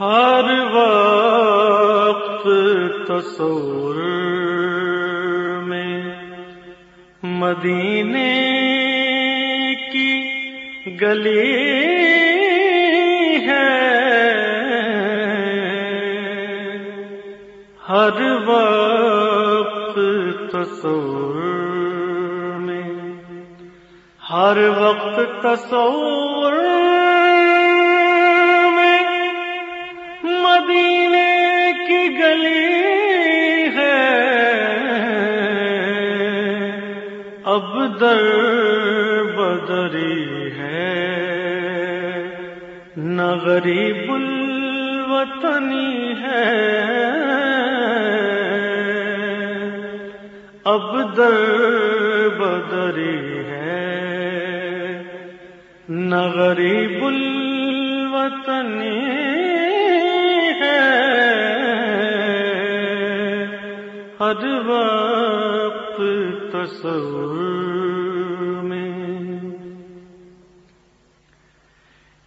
ہر وقت تصور میں مدینے کی گلی ہے۔ ہر وقت تصور میں، ہر وقت تصور نہ غریب الوطنی ہے۔ اب در بدری ہے۔ نہ غریب الوطنی ہر وقت تصور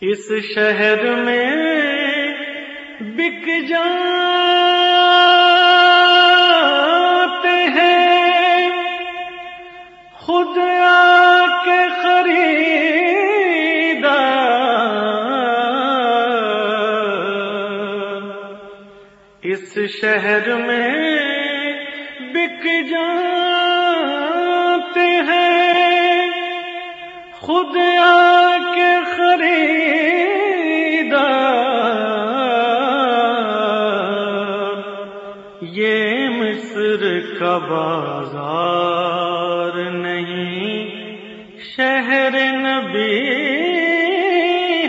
اس شہر میں بک جاتے ہیں۔ خود آ کے خریدا۔ اس شہر میں بک جاتے ہیں۔ خود آ بازار نہیں۔ شہر نبی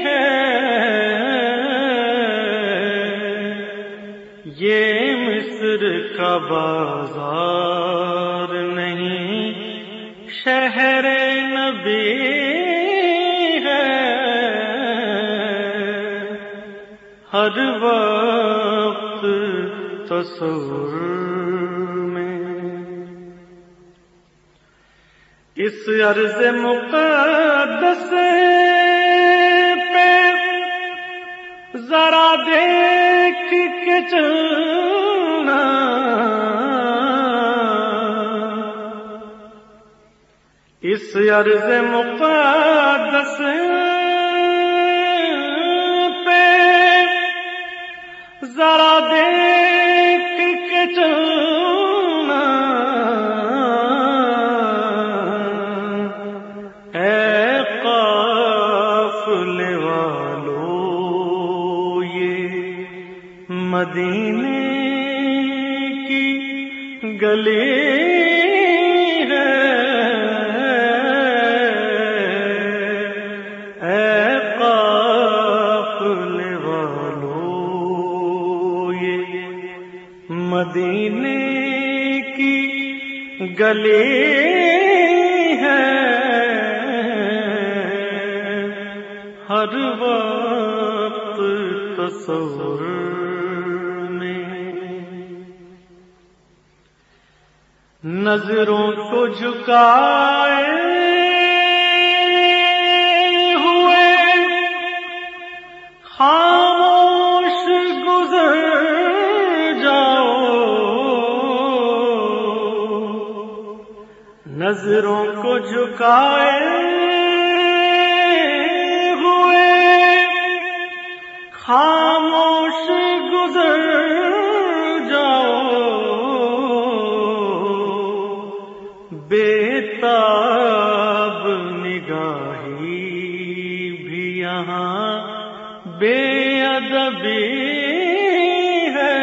ہے۔ یہ مصر کا بازار نہیں۔ شہر نبی ہے۔ ہر وقت تصور اس عرض مقدس پہ ذرا دیکھ کے چلنا۔ اس عرض مقدس پہ ذرا دیکھ کے چلنا۔ مدینے کی گلی مدینے کی گلی ہے۔ ہر وقت تصور نظروں کو جھکائے ہوئے خاموش گزر جاؤ۔ نظروں کو جھکائے بھی یہاں بے ادبی ہے۔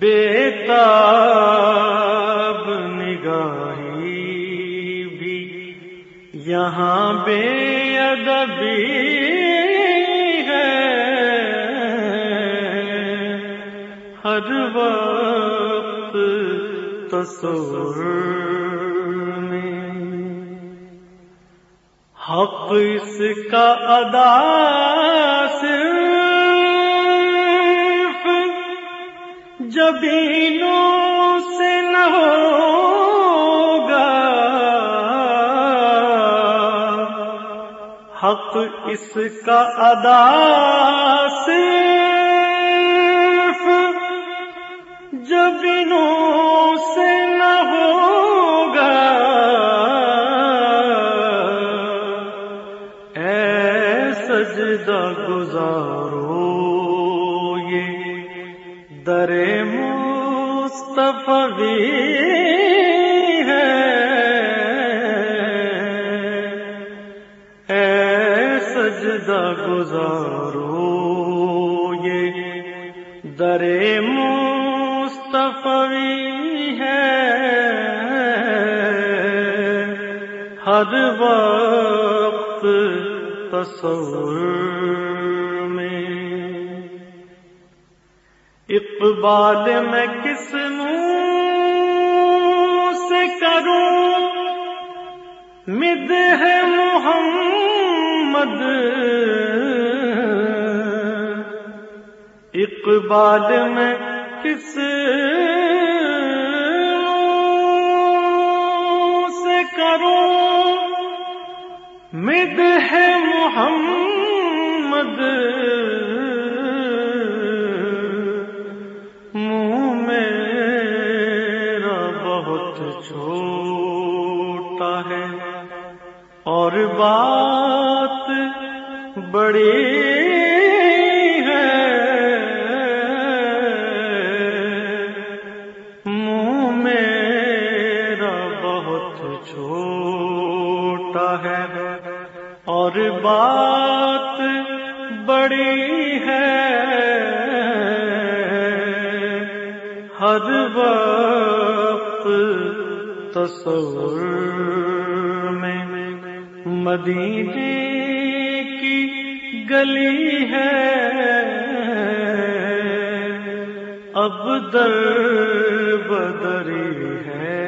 بیتاب نگاہی بھی یہاں بے ادبی ہے۔ ہر وقت تصور حق اس کا ادا صرف جبینوں سے نہ ہوگا۔ حق اس کا ادا صرف جبینوں در مصطفی گزارو یہ در مصطفی ہے۔ ہر وقت تصور اقبال میں کس منہ سے کروں؟ مد ہے محمد۔ اقبال میں کس سے کروں؟ مد ہے محمد۔ بڑی اور بات بڑی ہے۔ ہر وقت تصور میں مدینے کی گلی ہے۔ اب در بدری ہے۔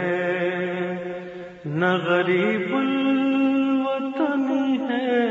نہ غریب الوطن ہے۔